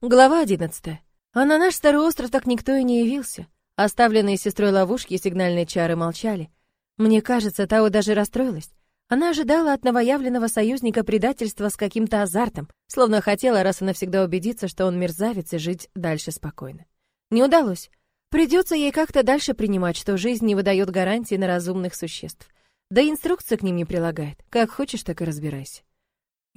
Глава одиннадцатая. А на наш старый остров так никто и не явился. Оставленные сестрой ловушки и сигнальные чары молчали. Мне кажется, Тао даже расстроилась. Она ожидала от новоявленного союзника предательства с каким-то азартом, словно хотела раз и навсегда убедиться, что он мерзавец и жить дальше спокойно. Не удалось. Придется ей как-то дальше принимать, что жизнь не выдает гарантии на разумных существ. Да и инструкция к ним не прилагает. Как хочешь, так и разбирайся.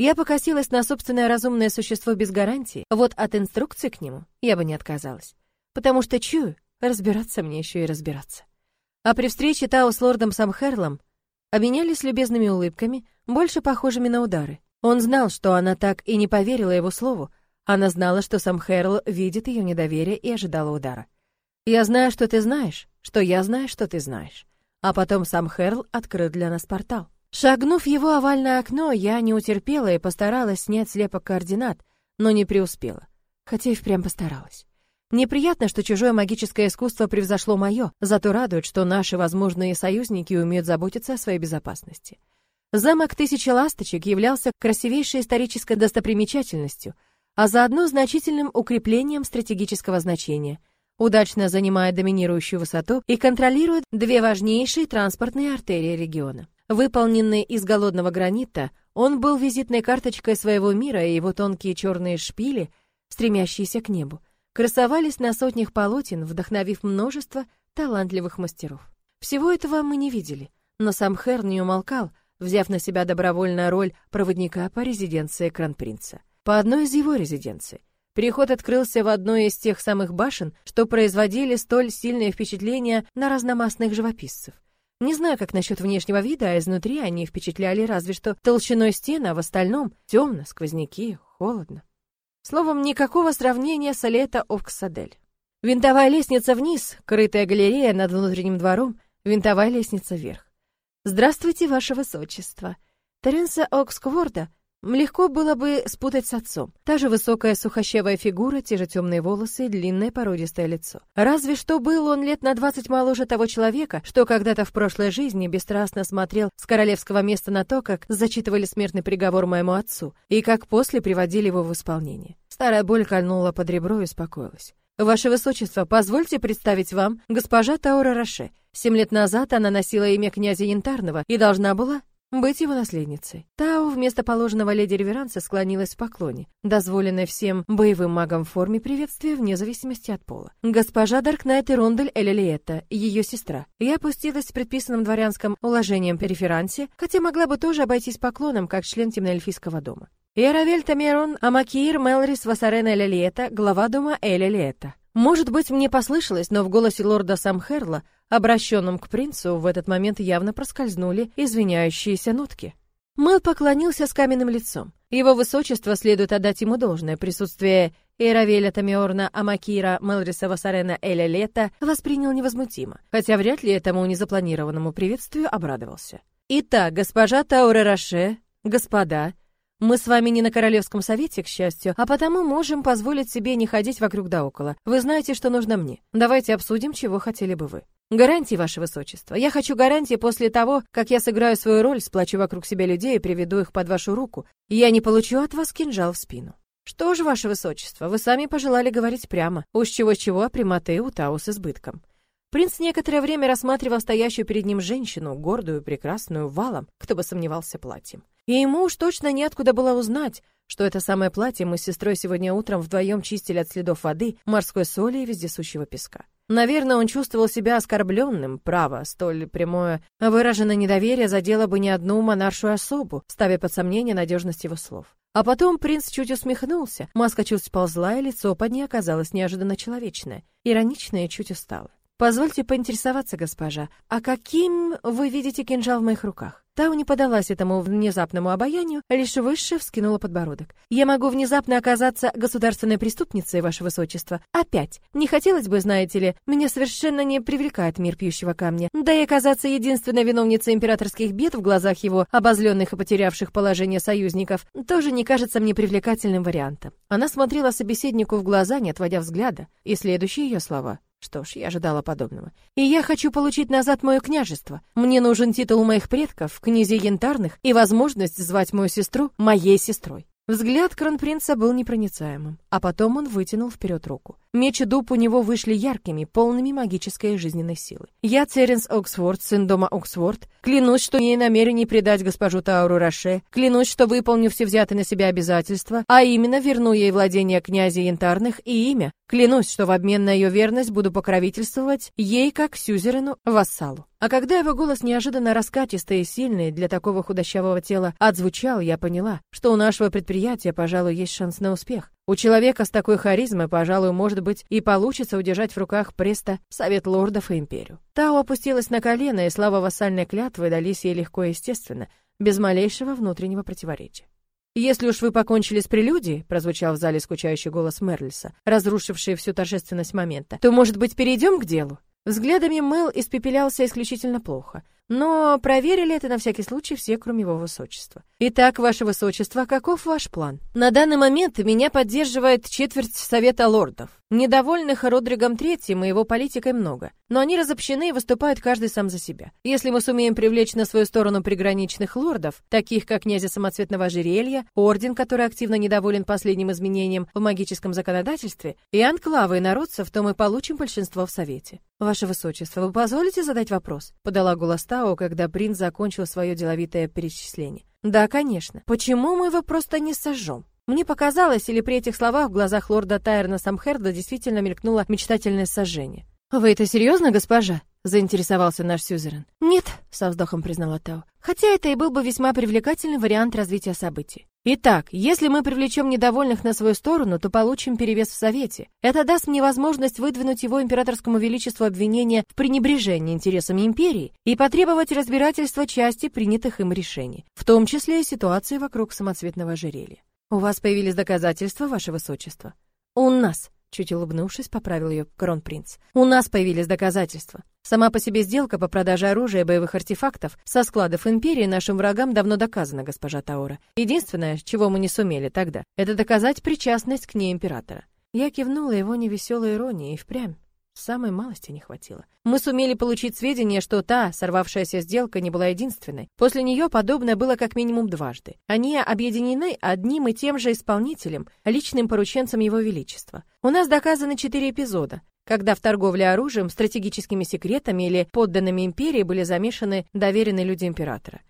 Я покосилась на собственное разумное существо без гарантии, вот от инструкции к нему я бы не отказалась. Потому что чую, разбираться мне еще и разбираться. А при встрече Тао с лордом Самхерлом обменялись любезными улыбками, больше похожими на удары. Он знал, что она так и не поверила его слову. Она знала, что Самхерл видит ее недоверие и ожидала удара. «Я знаю, что ты знаешь, что я знаю, что ты знаешь». А потом Самхерл открыл для нас портал. Шагнув его овальное окно, я не утерпела и постаралась снять слепок координат, но не преуспела. Хотя и впрямь постаралась. Неприятно, что чужое магическое искусство превзошло мое, зато радует, что наши возможные союзники умеют заботиться о своей безопасности. Замок Тысячи Ласточек являлся красивейшей исторической достопримечательностью, а заодно значительным укреплением стратегического значения, удачно занимая доминирующую высоту и контролирует две важнейшие транспортные артерии региона. Выполненный из голодного гранита, он был визитной карточкой своего мира, и его тонкие черные шпили, стремящиеся к небу, красовались на сотнях полотен, вдохновив множество талантливых мастеров. Всего этого мы не видели, но сам Хер не умолкал, взяв на себя добровольную роль проводника по резиденции Кронпринца. По одной из его резиденций. Переход открылся в одной из тех самых башен, что производили столь сильное впечатление на разномастных живописцев. Не знаю, как насчет внешнего вида, а изнутри они впечатляли разве что толщиной стен, а в остальном темно, сквозняки, холодно. Словом, никакого сравнения с Алета Оксадель. Винтовая лестница вниз, крытая галерея над внутренним двором, винтовая лестница вверх. «Здравствуйте, ваше высочество!» Теренса Окскворда Легко было бы спутать с отцом. Та же высокая сухощавая фигура, те же темные волосы и длинное породистое лицо. Разве что был он лет на двадцать моложе того человека, что когда-то в прошлой жизни бесстрастно смотрел с королевского места на то, как зачитывали смертный приговор моему отцу, и как после приводили его в исполнение. Старая боль кольнула под ребро и успокоилась. «Ваше Высочество, позвольте представить вам госпожа Таура Роше. Семь лет назад она носила имя князя Янтарного и должна была быть его наследницей. Тао вместо положенного леди реверанса склонилась в поклоне, дозволенной всем боевым магам в форме приветствия вне зависимости от пола. Госпожа Даркнайт и Рондель Элелиетта, ее сестра. Я опустилась с предписанным дворянским уложением переферансе, хотя могла бы тоже обойтись поклоном, как член темноэльфийского дома. Иеравель Тамерон Амакир Мелрис Васарена Элелиетта, глава дома Элелиетта. Может быть, мне послышалось, но в голосе лорда Самхерла, обращенном к принцу, в этот момент явно проскользнули извиняющиеся нотки. Мэл поклонился с каменным лицом. Его высочество следует отдать ему должное. Присутствие Эравеля Тамиорна Амакира Мелриса Васарена Эля Лета воспринял невозмутимо, хотя вряд ли этому незапланированному приветствию обрадовался. «Итак, госпожа Тауре Роше, господа, мы с вами не на Королевском совете, к счастью, а потому можем позволить себе не ходить вокруг да около. Вы знаете, что нужно мне. Давайте обсудим, чего хотели бы вы. Гарантии, ваше высочество. Я хочу гарантии после того, как я сыграю свою роль, сплочу вокруг себя людей и приведу их под вашу руку. Я не получу от вас кинжал в спину. Что ж, ваше высочество, вы сами пожелали говорить прямо. Уж чего-чего, а прямоты у Тау с избытком. Принц некоторое время рассматривал стоящую перед ним женщину, гордую, прекрасную, валом, кто бы сомневался платьем. И ему уж точно неоткуда было узнать, что это самое платье мы с сестрой сегодня утром вдвоем чистили от следов воды, морской соли и вездесущего песка. Наверное, он чувствовал себя оскорбленным, право, столь прямое выраженное недоверие задело бы не одну монаршую особу, ставя под сомнение надежность его слов. А потом принц чуть усмехнулся, маска чуть сползла, и лицо под ней оказалось неожиданно человечное, ироничное и чуть усталое. «Позвольте поинтересоваться, госпожа, а каким вы видите кинжал в моих руках?» Тау не подалась этому внезапному обаянию, лишь выше вскинула подбородок. «Я могу внезапно оказаться государственной преступницей, ваше высочество. Опять. Не хотелось бы, знаете ли, меня совершенно не привлекает мир пьющего камня. Да и оказаться единственной виновницей императорских бед в глазах его обозленных и потерявших положение союзников тоже не кажется мне привлекательным вариантом». Она смотрела собеседнику в глаза, не отводя взгляда, и следующие ее слова — что ж, я ожидала подобного. И я хочу получить назад мое княжество. Мне нужен титул моих предков, князей янтарных, и возможность звать мою сестру моей сестрой. Взгляд кронпринца был непроницаемым, а потом он вытянул вперед руку. Меч и дуб у него вышли яркими, полными магической и жизненной силы. Я, Церенс Оксфорд, сын дома Оксфорд, клянусь, что не намерений предать госпожу Тауру Роше, клянусь, что выполню все взятые на себя обязательства, а именно верну ей владение князя Янтарных и имя. Клянусь, что в обмен на ее верность буду покровительствовать ей как сюзерену, вассалу. А когда его голос неожиданно раскатистый и сильный для такого худощавого тела отзвучал, я поняла, что у нашего предприятия, пожалуй, есть шанс на успех. У человека с такой харизмой, пожалуй, может быть, и получится удержать в руках преста Совет Лордов и Империю. Тао опустилась на колено, и слава вассальной клятвы дались ей легко и естественно, без малейшего внутреннего противоречия. «Если уж вы покончили с прелюдией», — прозвучал в зале скучающий голос Мерлиса, разрушивший всю торжественность момента, «то, может быть, перейдем к делу?» Взглядами Мэл испепелялся исключительно плохо. Но проверили это на всякий случай все, кроме его высочества. Итак, ваше высочество, каков ваш план? На данный момент меня поддерживает четверть Совета лордов. Недовольных Родригом Третьим и его политикой много, но они разобщены и выступают каждый сам за себя. Если мы сумеем привлечь на свою сторону приграничных лордов, таких как князя самоцветного ожерелья, орден, который активно недоволен последним изменением в магическом законодательстве, и анклавы народцев, то мы получим большинство в Совете. Ваше высочество, вы позволите задать вопрос? Подала голос Тао, когда принц закончил свое деловитое перечисление. Да, конечно. Почему мы его просто не сожжем? Мне показалось, или при этих словах в глазах лорда Тайрна Самхерда действительно мелькнуло мечтательное сожжение. «Вы это серьезно, госпожа?» — заинтересовался наш сюзерен. «Нет», — со вздохом признала Тао. «Хотя это и был бы весьма привлекательный вариант развития событий. Итак, если мы привлечем недовольных на свою сторону, то получим перевес в Совете. Это даст мне возможность выдвинуть его императорскому величеству обвинение в пренебрежении интересами империи и потребовать разбирательства части принятых им решений, в том числе и ситуации вокруг самоцветного ожерелья. У вас появились доказательства, ваше высочество? У нас, чуть улыбнувшись, поправил ее кронпринц. У нас появились доказательства. Сама по себе сделка по продаже оружия и боевых артефактов со складов империи нашим врагам давно доказана, госпожа Таура. Единственное, чего мы не сумели тогда, это доказать причастность к ней императора. Я кивнула его невеселой иронией и впрямь. Самой малости не хватило. Мы сумели получить сведения, что та сорвавшаяся сделка не была единственной. После нее подобное было как минимум дважды. Они объединены одним и тем же исполнителем, личным порученцем Его Величества. У нас доказаны четыре эпизода, когда в торговле оружием, стратегическими секретами или подданными империи были замешаны доверенные люди императора.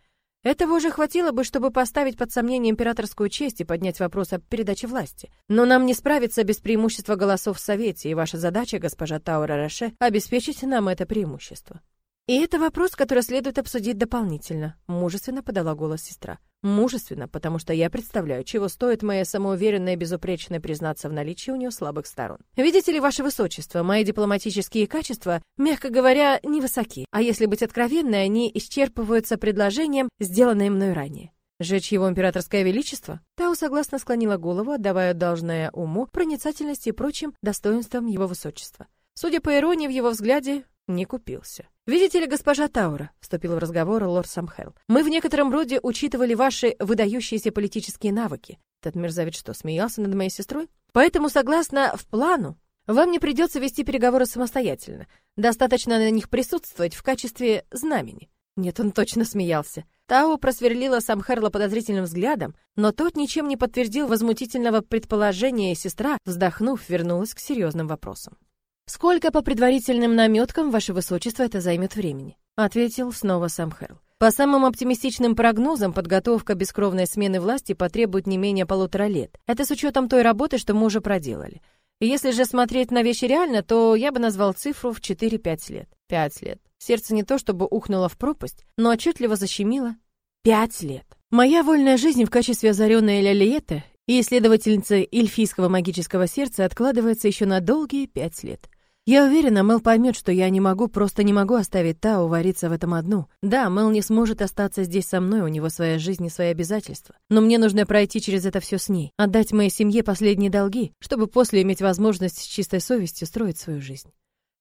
Этого уже хватило бы, чтобы поставить под сомнение императорскую честь и поднять вопрос о передаче власти. Но нам не справиться без преимущества голосов в Совете, и ваша задача, госпожа Таура Роше, обеспечить нам это преимущество. И это вопрос, который следует обсудить дополнительно, мужественно подала голос сестра. Мужественно, потому что я представляю, чего стоит моя самоуверенная и безупречная признаться в наличии у нее слабых сторон. Видите ли, ваше высочество, мои дипломатические качества, мягко говоря, невысоки, а если быть откровенной, они исчерпываются предложением, сделанным мной ранее. Жечь его императорское величество? Тау согласно склонила голову, отдавая должное уму, проницательности и прочим достоинствам его высочества. Судя по иронии в его взгляде, не купился. «Видите ли, госпожа Таура», — вступил в разговор лорд Самхел, «мы в некотором роде учитывали ваши выдающиеся политические навыки». Этот мерзавец что, смеялся над моей сестрой? «Поэтому, согласно в плану, вам не придется вести переговоры самостоятельно. Достаточно на них присутствовать в качестве знамени». Нет, он точно смеялся. Тао просверлила Самхерла подозрительным взглядом, но тот ничем не подтвердил возмутительного предположения, и сестра, вздохнув, вернулась к серьезным вопросам. «Сколько по предварительным наметкам, ваше высочество, это займет времени?» — ответил снова сам Хэрл. По самым оптимистичным прогнозам, подготовка бескровной смены власти потребует не менее полутора лет. Это с учетом той работы, что мы уже проделали. Если же смотреть на вещи реально, то я бы назвал цифру в 4-5 лет. Пять лет. Сердце не то чтобы ухнуло в пропасть, но отчетливо защемило. Пять лет. Моя вольная жизнь в качестве озаренной Лялиеты и исследовательницы эльфийского магического сердца откладывается еще на долгие пять лет. Я уверена, Мэл поймет, что я не могу, просто не могу оставить Тау вариться в этом одну. Да, Мэл не сможет остаться здесь со мной, у него своя жизнь и свои обязательства. Но мне нужно пройти через это все с ней, отдать моей семье последние долги, чтобы после иметь возможность с чистой совестью строить свою жизнь.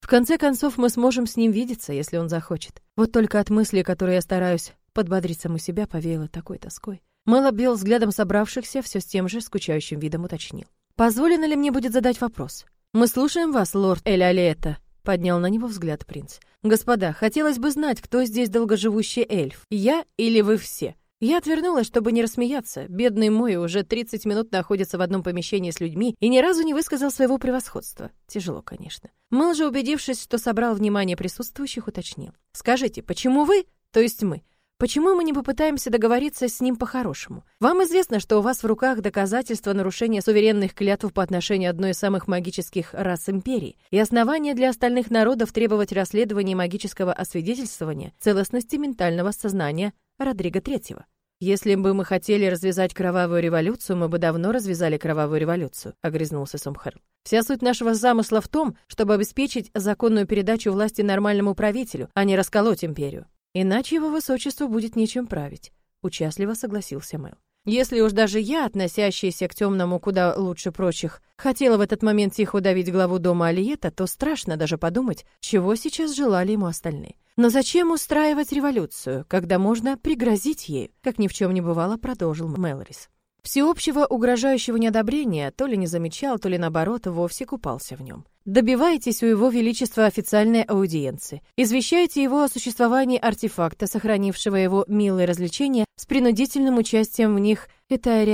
В конце концов, мы сможем с ним видеться, если он захочет. Вот только от мысли, которые я стараюсь подбодрить саму себя, повеяло такой тоской. Мэл обвел взглядом собравшихся, все с тем же скучающим видом уточнил. «Позволено ли мне будет задать вопрос?» «Мы слушаем вас, лорд Эль Алиэта», — поднял на него взгляд принц. «Господа, хотелось бы знать, кто здесь долгоживущий эльф, я или вы все?» Я отвернулась, чтобы не рассмеяться. Бедный мой уже 30 минут находится в одном помещении с людьми и ни разу не высказал своего превосходства. Тяжело, конечно. Мэл же, убедившись, что собрал внимание присутствующих, уточнил. «Скажите, почему вы, то есть мы, Почему мы не попытаемся договориться с ним по-хорошему? Вам известно, что у вас в руках доказательства нарушения суверенных клятв по отношению одной из самых магических рас империи и основания для остальных народов требовать расследования магического освидетельствования целостности ментального сознания Родриго Третьего. Если бы мы хотели развязать кровавую революцию, мы бы давно развязали кровавую революцию, огрызнулся Сомхерл. Вся суть нашего замысла в том, чтобы обеспечить законную передачу власти нормальному правителю, а не расколоть империю. Иначе его высочеству будет нечем править, участливо согласился Мэл. Если уж даже я, относящаяся к темному куда лучше прочих, хотела в этот момент тихо удавить главу дома Алиета, то страшно даже подумать, чего сейчас желали ему остальные. Но зачем устраивать революцию, когда можно пригрозить ею, как ни в чем не бывало, продолжил Мэлорис. Всеобщего угрожающего неодобрения то ли не замечал, то ли наоборот вовсе купался в нем. Добивайтесь у его величества официальной аудиенции. Извещайте его о существовании артефакта, сохранившего его милые развлечения с принудительным участием в них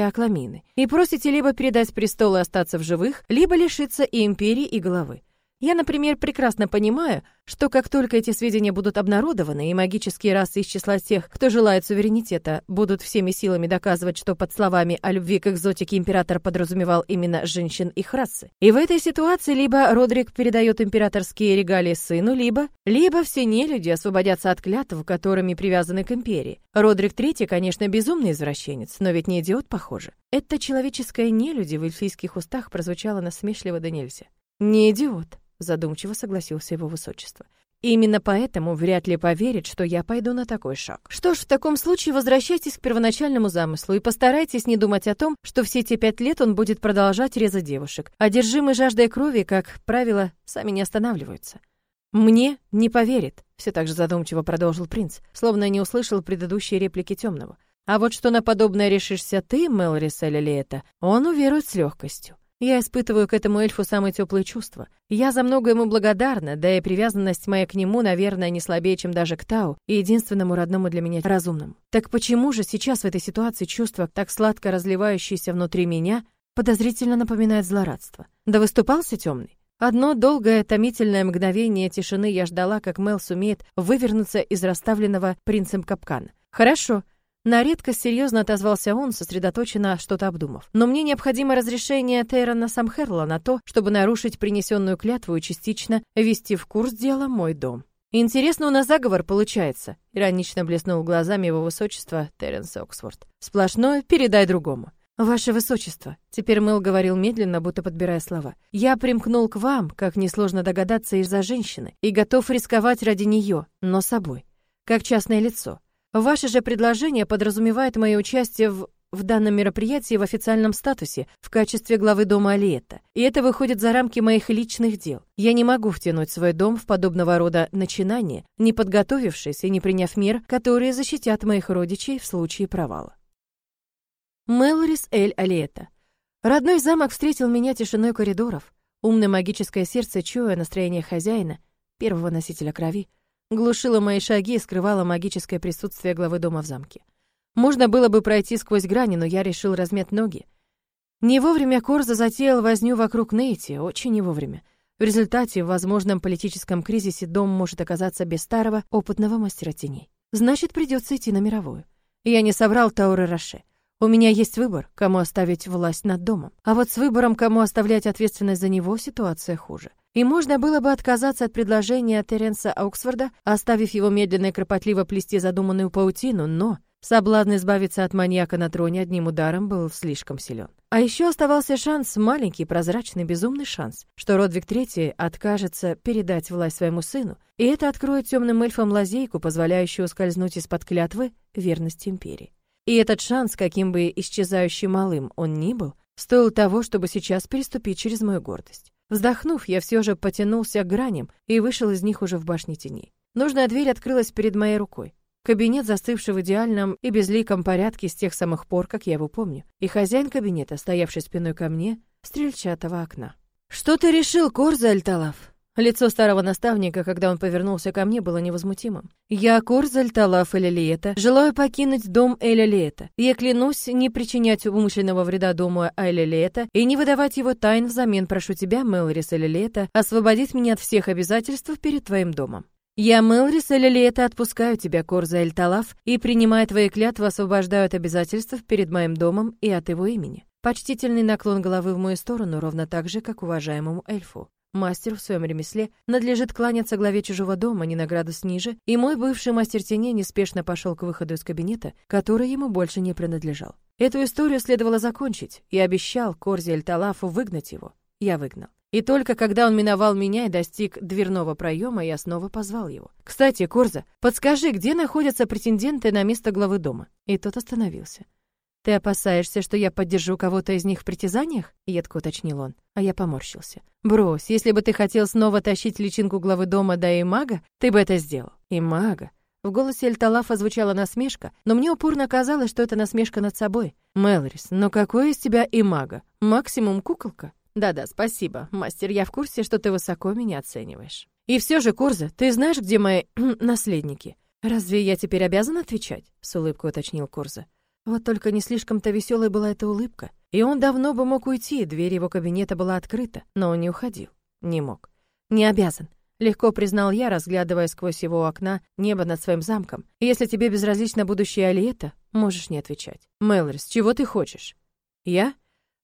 Акламины. И просите либо передать престол и остаться в живых, либо лишиться и империи, и головы. Я, например, прекрасно понимаю, что как только эти сведения будут обнародованы, и магические расы из числа тех, кто желает суверенитета, будут всеми силами доказывать, что под словами о любви к экзотике император подразумевал именно женщин их расы. И в этой ситуации либо Родрик передает императорские регалии сыну, либо... Либо все нелюди освободятся от клятв, которыми привязаны к империи. Родрик Третий, конечно, безумный извращенец, но ведь не идиот, похоже. Это человеческое нелюди в эльфийских устах прозвучало насмешливо да нельзя. Не идиот задумчиво согласился его высочество. Именно поэтому вряд ли поверит, что я пойду на такой шаг. Что ж, в таком случае возвращайтесь к первоначальному замыслу и постарайтесь не думать о том, что все эти пять лет он будет продолжать резать девушек. Одержимые жаждой крови, как правило, сами не останавливаются. Мне не поверит, все так же задумчиво продолжил принц, словно не услышал предыдущие реплики темного. А вот что на подобное решишься ты, Мелрис или это, он уверует с легкостью. Я испытываю к этому эльфу самые теплые чувства. Я за много ему благодарна, да и привязанность моя к нему, наверное, не слабее, чем даже к Тау, и единственному родному для меня разумному. Так почему же сейчас в этой ситуации чувство, так сладко разливающееся внутри меня, подозрительно напоминает злорадство? Да выступался темный? Одно долгое, томительное мгновение тишины я ждала, как Мел сумеет вывернуться из расставленного принцем капкана. Хорошо, на редкость серьезно отозвался он, сосредоточенно что-то обдумав. Но мне необходимо разрешение Тейрона Самхерла на то, чтобы нарушить принесенную клятву и частично ввести в курс дела мой дом. Интересно у нас заговор получается, иронично блеснул глазами его высочество Терренс Оксфорд. Сплошное передай другому. «Ваше Высочество», — теперь Мэл говорил медленно, будто подбирая слова, «я примкнул к вам, как несложно догадаться, из-за женщины, и готов рисковать ради нее, но собой, как частное лицо. Ваше же предложение подразумевает мое участие в в данном мероприятии в официальном статусе в качестве главы дома Алиета. И это выходит за рамки моих личных дел. Я не могу втянуть свой дом в подобного рода начинание, не подготовившись и не приняв мер, которые защитят моих родичей в случае провала. Мелорис Эль Алиета. Родной замок встретил меня тишиной коридоров. Умное магическое сердце, чуя настроение хозяина, первого носителя крови, глушила мои шаги и скрывала магическое присутствие главы дома в замке. Можно было бы пройти сквозь грани, но я решил размять ноги. Не вовремя Корза затеял возню вокруг Нейти, очень не вовремя. В результате в возможном политическом кризисе дом может оказаться без старого, опытного мастера теней. Значит, придется идти на мировую. Я не собрал Тауры Роше. У меня есть выбор, кому оставить власть над домом. А вот с выбором, кому оставлять ответственность за него, ситуация хуже. И можно было бы отказаться от предложения Теренса Оксфорда, оставив его медленно и кропотливо плести задуманную паутину, но соблазн избавиться от маньяка на троне одним ударом был слишком силен. А еще оставался шанс, маленький, прозрачный, безумный шанс, что Родвиг III откажется передать власть своему сыну, и это откроет темным эльфам лазейку, позволяющую ускользнуть из-под клятвы верности империи. И этот шанс, каким бы исчезающим малым он ни был, стоил того, чтобы сейчас переступить через мою гордость. Вздохнув, я все же потянулся к граням и вышел из них уже в башне теней. Нужная дверь открылась перед моей рукой. Кабинет, застывший в идеальном и безликом порядке с тех самых пор, как я его помню, и хозяин кабинета, стоявший спиной ко мне, стрельчатого окна. «Что ты решил, Корза Альталав?» Лицо старого наставника, когда он повернулся ко мне, было невозмутимым. «Я Корзаль Талаф Элялиета, желаю покинуть дом Элялиета. Я клянусь не причинять умышленного вреда дому Элялиета и не выдавать его тайн взамен прошу тебя, Мелрис Элялиета, освободить меня от всех обязательств перед твоим домом». «Я, Мелрис Элялиета, отпускаю тебя, Корза Эль Талаф, и, принимая твои клятвы, освобождаю от обязательств перед моим домом и от его имени». Почтительный наклон головы в мою сторону, ровно так же, как уважаемому эльфу. Мастер в своем ремесле надлежит кланяться главе чужого дома не на градус ниже, и мой бывший мастер теней неспешно пошел к выходу из кабинета, который ему больше не принадлежал. Эту историю следовало закончить, и обещал Корзи Эль-Талафу выгнать его. Я выгнал. И только когда он миновал меня и достиг дверного проема, я снова позвал его. «Кстати, Корза, подскажи, где находятся претенденты на место главы дома?» И тот остановился. «Ты опасаешься, что я поддержу кого-то из них в притязаниях?» — едко уточнил он. А я поморщился. «Брось, если бы ты хотел снова тащить личинку главы дома до Имага, ты бы это сделал». «Имага?» В голосе Эльталафа звучала насмешка, но мне упорно казалось, что это насмешка над собой. «Мелрис, но какой из тебя Имага? Максимум куколка?» «Да-да, спасибо, мастер, я в курсе, что ты высоко меня оцениваешь». «И все же, Курза, ты знаешь, где мои наследники?» «Разве я теперь обязан отвечать?» — с улыбкой уточнил Курза. Вот только не слишком-то веселой была эта улыбка. И он давно бы мог уйти, дверь его кабинета была открыта, но он не уходил. Не мог. Не обязан. Легко признал я, разглядывая сквозь его окна небо над своим замком. Если тебе безразлично будущее Алиета, можешь не отвечать. Мэлрис, чего ты хочешь? Я?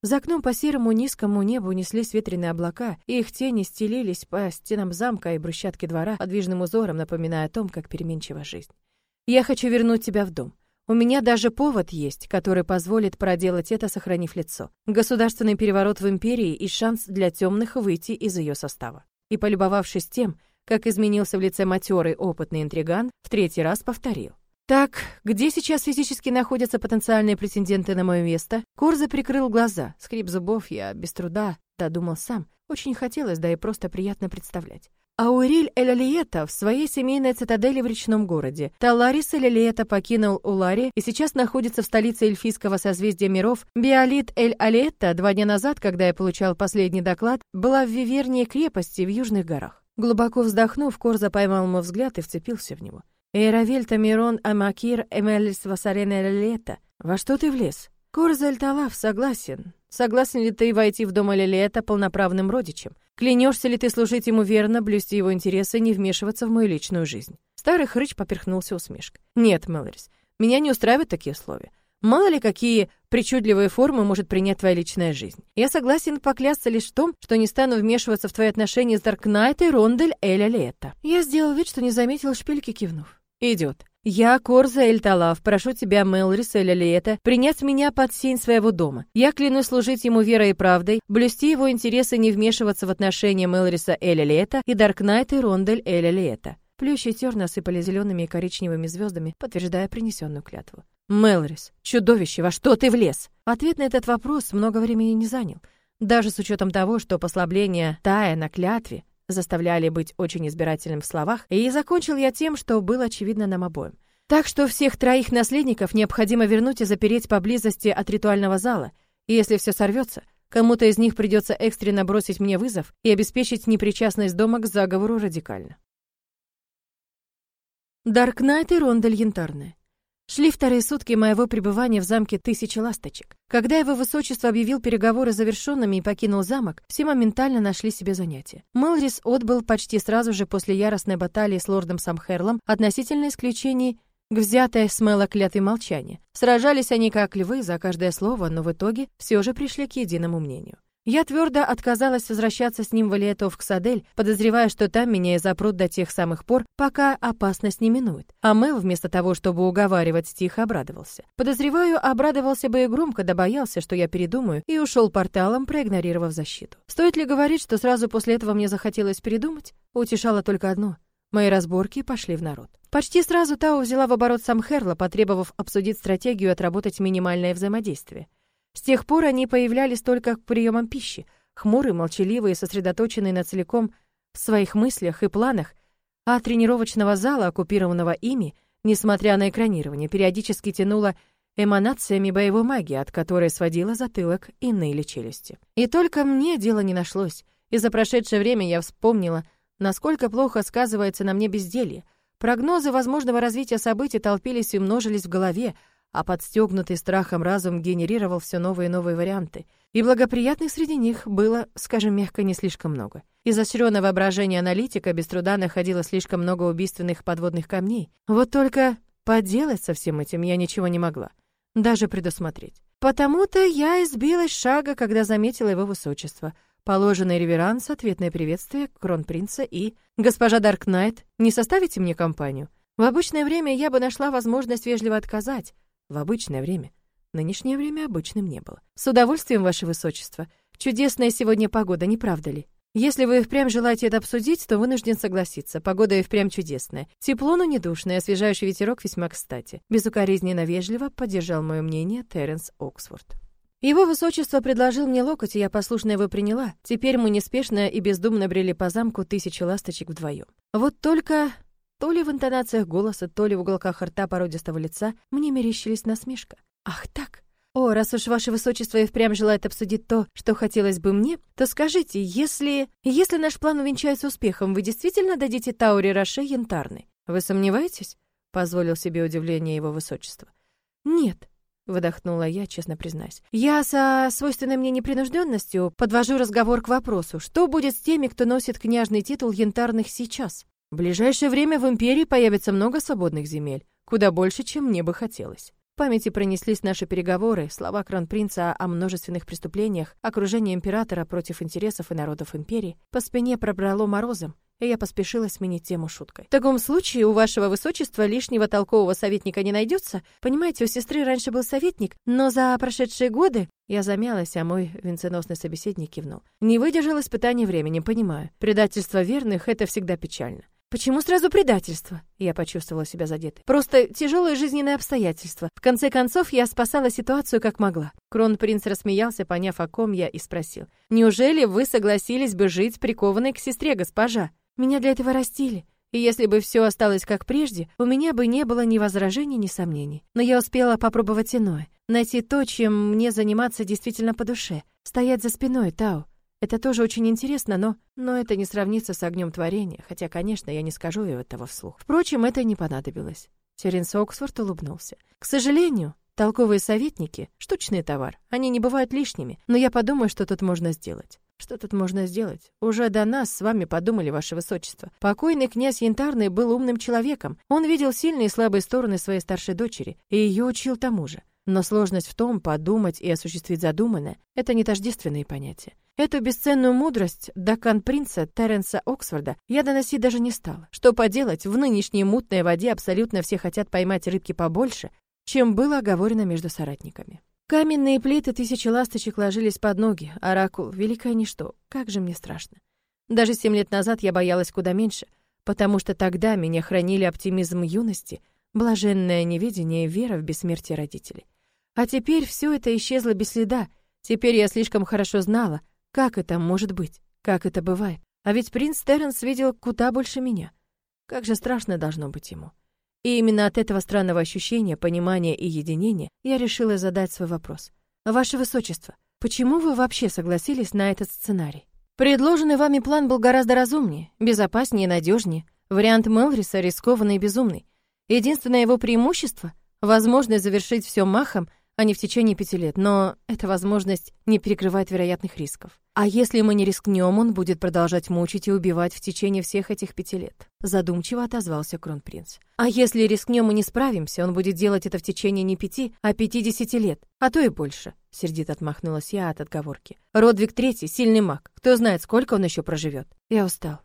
За окном по серому низкому небу неслись ветреные облака, и их тени стелились по стенам замка и брусчатке двора подвижным узором, напоминая о том, как переменчива жизнь. Я хочу вернуть тебя в дом. У меня даже повод есть, который позволит проделать это, сохранив лицо. Государственный переворот в империи и шанс для темных выйти из ее состава. И полюбовавшись тем, как изменился в лице матерый опытный интриган, в третий раз повторил. Так, где сейчас физически находятся потенциальные претенденты на мое место? Корза прикрыл глаза. Скрип зубов я без труда додумал сам. Очень хотелось, да и просто приятно представлять. Ауриль Эль-Алиета в своей семейной цитадели в речном городе. Таларис Эль-Алиета покинул Улари и сейчас находится в столице эльфийского созвездия миров. Биолит Эль-Алиета два дня назад, когда я получал последний доклад, была в Вивернии крепости в Южных горах. Глубоко вздохнув, Корза поймал мой взгляд и вцепился в него. «Эйравель Тамирон Амакир Эмелис Васарен Эль-Алиета, во что ты влез?» Корза Эль-Талав согласен. Согласен ли ты войти в дом Алилета полноправным родичем? Клянешься ли ты служить ему верно, блюсти его интересы, не вмешиваться в мою личную жизнь?» Старый хрыч поперхнулся усмешкой. «Нет, Мэлорис, меня не устраивают такие условия. Мало ли, какие причудливые формы может принять твоя личная жизнь. Я согласен поклясться лишь в том, что не стану вмешиваться в твои отношения с Даркнайт и Рондель Эля Лето. Я сделал вид, что не заметил шпильки, кивнув. Идет. «Я, Корза Эль-Талав, прошу тебя, Мелрис Эль-Алиета, принять меня под сень своего дома. Я клянусь служить ему верой и правдой, блюсти его интересы, не вмешиваться в отношения Мелриса Эль-Алиета и Даркнайт и Рондель Эль-Алиета». Плющ терна осыпали зелеными и коричневыми звездами, подтверждая принесенную клятву. «Мелрис, чудовище, во что ты влез?» Ответ на этот вопрос много времени не занял. Даже с учетом того, что послабление тая на клятве заставляли быть очень избирательным в словах, и закончил я тем, что было очевидно нам обоим. Так что всех троих наследников необходимо вернуть и запереть поблизости от ритуального зала. И если все сорвется, кому-то из них придется экстренно бросить мне вызов и обеспечить непричастность дома к заговору радикально. Даркнайт и Рондель Янтарная. Шли вторые сутки моего пребывания в замке Тысячи Ласточек. Когда его высочество объявил переговоры завершенными и покинул замок, все моментально нашли себе занятия. Мэлрис отбыл почти сразу же после яростной баталии с лордом Самхерлом, относительно исключений к взятой с Мэла клятве молчания. Сражались они как львы за каждое слово, но в итоге все же пришли к единому мнению. Я твердо отказалась возвращаться с ним в Алиэтов к Садель, подозревая, что там меня и запрут до тех самых пор, пока опасность не минует. А Мэл, вместо того, чтобы уговаривать, тихо обрадовался. Подозреваю, обрадовался бы и громко, да боялся, что я передумаю, и ушел порталом, проигнорировав защиту. Стоит ли говорить, что сразу после этого мне захотелось передумать? Утешало только одно. Мои разборки пошли в народ. Почти сразу Тао взяла в оборот сам Херла, потребовав обсудить стратегию и отработать минимальное взаимодействие. С тех пор они появлялись только к приемам пищи, хмурые, молчаливые, сосредоточенные на целиком в своих мыслях и планах, а тренировочного зала, оккупированного ими, несмотря на экранирование, периодически тянуло эманациями боевой магии, от которой сводила затылок и ныли челюсти. И только мне дело не нашлось, и за прошедшее время я вспомнила, насколько плохо сказывается на мне безделье. Прогнозы возможного развития событий толпились и множились в голове, а подстегнутый страхом разум генерировал все новые и новые варианты. И благоприятных среди них было, скажем мягко, не слишком много. Изощренное воображение аналитика без труда находило слишком много убийственных подводных камней. Вот только поделать со всем этим я ничего не могла. Даже предусмотреть. Потому-то я избилась шага, когда заметила его высочество. Положенный реверанс, ответное приветствие кронпринца и... «Госпожа Даркнайт, не составите мне компанию?» В обычное время я бы нашла возможность вежливо отказать, в обычное время. Нынешнее время обычным не было. С удовольствием, ваше высочество. Чудесная сегодня погода, не правда ли? Если вы впрямь желаете это обсудить, то вынужден согласиться. Погода и впрямь чудесная. Тепло, но не душное, освежающий ветерок весьма кстати. Безукоризненно вежливо поддержал мое мнение Терренс Оксфорд. Его высочество предложил мне локоть, и я послушно его приняла. Теперь мы неспешно и бездумно брели по замку тысячи ласточек вдвоем. Вот только то ли в интонациях голоса, то ли в уголках рта породистого лица мне мерещились насмешка. «Ах так? О, раз уж ваше высочество и впрямь желает обсудить то, что хотелось бы мне, то скажите, если... Если наш план увенчается успехом, вы действительно дадите Тауре Роше янтарный? Вы сомневаетесь?» — позволил себе удивление его высочества. «Нет», — выдохнула я, честно признаюсь. «Я со свойственной мне непринужденностью подвожу разговор к вопросу, что будет с теми, кто носит княжный титул янтарных сейчас?» В ближайшее время в империи появится много свободных земель, куда больше, чем мне бы хотелось. В памяти пронеслись наши переговоры, слова кронпринца о множественных преступлениях, окружение императора против интересов и народов империи. По спине пробрало морозом, и я поспешила сменить тему шуткой. В таком случае у вашего высочества лишнего толкового советника не найдется. Понимаете, у сестры раньше был советник, но за прошедшие годы я замялась, а мой венценосный собеседник кивнул. Не выдержал испытаний времени, понимаю. Предательство верных — это всегда печально. Почему сразу предательство? Я почувствовала себя задетой. Просто тяжелые жизненные обстоятельства. В конце концов, я спасала ситуацию как могла. Кронпринц рассмеялся, поняв, о ком я, и спросил. «Неужели вы согласились бы жить прикованной к сестре, госпожа? Меня для этого растили. И если бы все осталось как прежде, у меня бы не было ни возражений, ни сомнений. Но я успела попробовать иное. Найти то, чем мне заниматься действительно по душе. Стоять за спиной, Тау. Это тоже очень интересно, но... Но это не сравнится с огнем творения, хотя, конечно, я не скажу ей этого вслух. Впрочем, это не понадобилось. Теренс Оксфорд улыбнулся. К сожалению, толковые советники — штучный товар. Они не бывают лишними. Но я подумаю, что тут можно сделать. Что тут можно сделать? Уже до нас с вами подумали, ваше высочество. Покойный князь Янтарный был умным человеком. Он видел сильные и слабые стороны своей старшей дочери и ее учил тому же. Но сложность в том, подумать и осуществить задуманное — это не тождественные понятия. Эту бесценную мудрость докан принца Терренса Оксфорда я доносить даже не стала. Что поделать, в нынешней мутной воде абсолютно все хотят поймать рыбки побольше, чем было оговорено между соратниками. Каменные плиты тысячи ласточек ложились под ноги, оракул, великое ничто, как же мне страшно. Даже семь лет назад я боялась куда меньше, потому что тогда меня хранили оптимизм юности, блаженное неведение и вера в бессмертие родителей. А теперь все это исчезло без следа, теперь я слишком хорошо знала — как это может быть? Как это бывает? А ведь принц Терренс видел куда больше меня. Как же страшно должно быть ему. И именно от этого странного ощущения, понимания и единения я решила задать свой вопрос. «Ваше Высочество, почему вы вообще согласились на этот сценарий? Предложенный вами план был гораздо разумнее, безопаснее и надежнее. Вариант Мелриса рискованный и безумный. Единственное его преимущество — возможность завершить все махом — а не в течение пяти лет, но эта возможность не перекрывает вероятных рисков. А если мы не рискнем, он будет продолжать мучить и убивать в течение всех этих пяти лет. Задумчиво отозвался кронпринц. А если рискнем и не справимся, он будет делать это в течение не пяти, а пятидесяти лет, а то и больше. Сердито отмахнулась я от отговорки. Родвиг Третий — сильный маг. Кто знает, сколько он еще проживет. Я устал.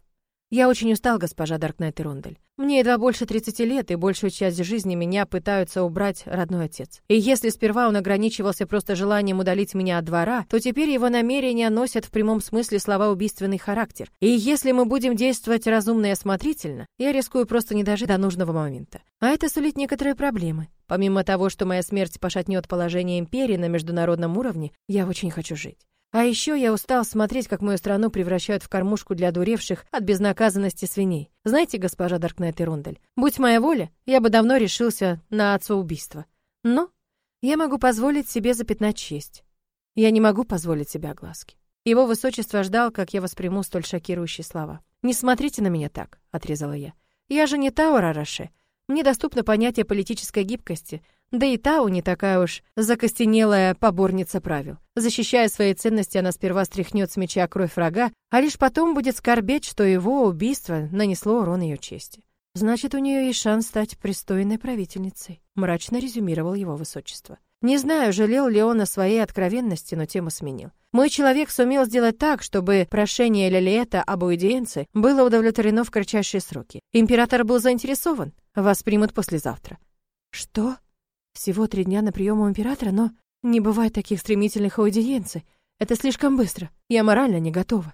Я очень устал, госпожа Даркнайт и Рондель. Мне едва больше 30 лет, и большую часть жизни меня пытаются убрать родной отец. И если сперва он ограничивался просто желанием удалить меня от двора, то теперь его намерения носят в прямом смысле слова убийственный характер. И если мы будем действовать разумно и осмотрительно, я рискую просто не дожить до нужного момента. А это сулит некоторые проблемы. Помимо того, что моя смерть пошатнет положение империи на международном уровне, я очень хочу жить. А еще я устал смотреть, как мою страну превращают в кормушку для одуревших от безнаказанности свиней. Знаете, госпожа Даркнайт и Рондель, будь моя воля, я бы давно решился на отцоубийство. Но я могу позволить себе запятнать честь. Я не могу позволить себе огласки. Его высочество ждал, как я восприму столь шокирующие слова. Не смотрите на меня так, отрезала я. Я же не Таура Роше. Мне доступно понятие политической гибкости, да и Тау не такая уж закостенелая поборница правил. Защищая свои ценности, она сперва стряхнет с меча кровь врага, а лишь потом будет скорбеть, что его убийство нанесло урон ее чести. Значит, у нее есть шанс стать пристойной правительницей, мрачно резюмировал его высочество. Не знаю, жалел ли он о своей откровенности, но тему сменил. Мой человек сумел сделать так, чтобы прошение Лилиэта об аудиенции было удовлетворено в кратчайшие сроки. Император был заинтересован. Вас примут послезавтра. Что? Всего три дня на прием у императора, но не бывает таких стремительных аудиенций. Это слишком быстро. Я морально не готова.